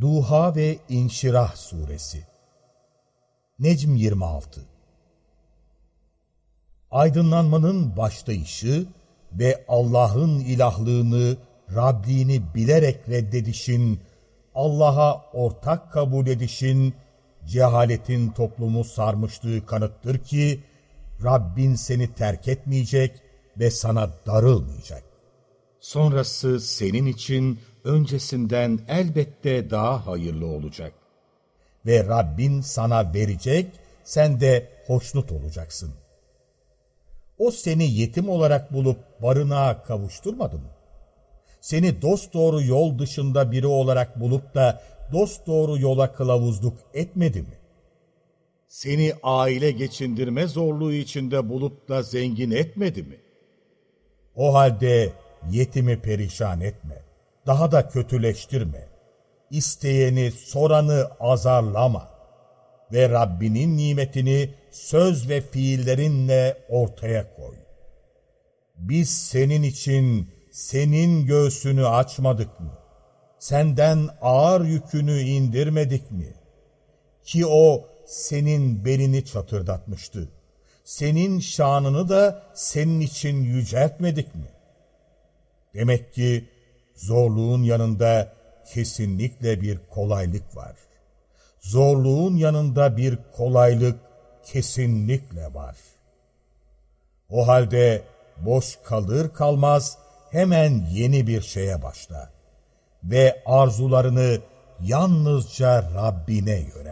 Duha ve İnşirah Suresi Necm 26 Aydınlanmanın başlayışı ve Allah'ın ilahlığını, Rabbini bilerek reddedişin, Allah'a ortak kabul edişin, cehaletin toplumu sarmışlığı kanıttır ki, Rabbin seni terk etmeyecek ve sana darılmayacak. Sonrası senin için öncesinden elbette daha hayırlı olacak. Ve Rabbin sana verecek, sen de hoşnut olacaksın. O seni yetim olarak bulup barınağa kavuşturmadı mı? Seni dosdoğru yol dışında biri olarak bulup da dosdoğru yola kılavuzluk etmedi mi? Seni aile geçindirme zorluğu içinde bulup da zengin etmedi mi? O halde yetimi perişan etme, daha da kötüleştirme. İsteyeni, soranı azarlama ve Rabbinin nimetini söz ve fiillerinle ortaya koy. Biz senin için senin göğsünü açmadık mı? Senden ağır yükünü indirmedik mi? Ki o senin belini çatırdatmıştı. Senin şanını da senin için yüceltmedik mi? Demek ki zorluğun yanında kesinlikle bir kolaylık var. Zorluğun yanında bir kolaylık kesinlikle var. O halde boş kalır kalmaz hemen yeni bir şeye başla ve arzularını yalnızca Rabbine yönelt.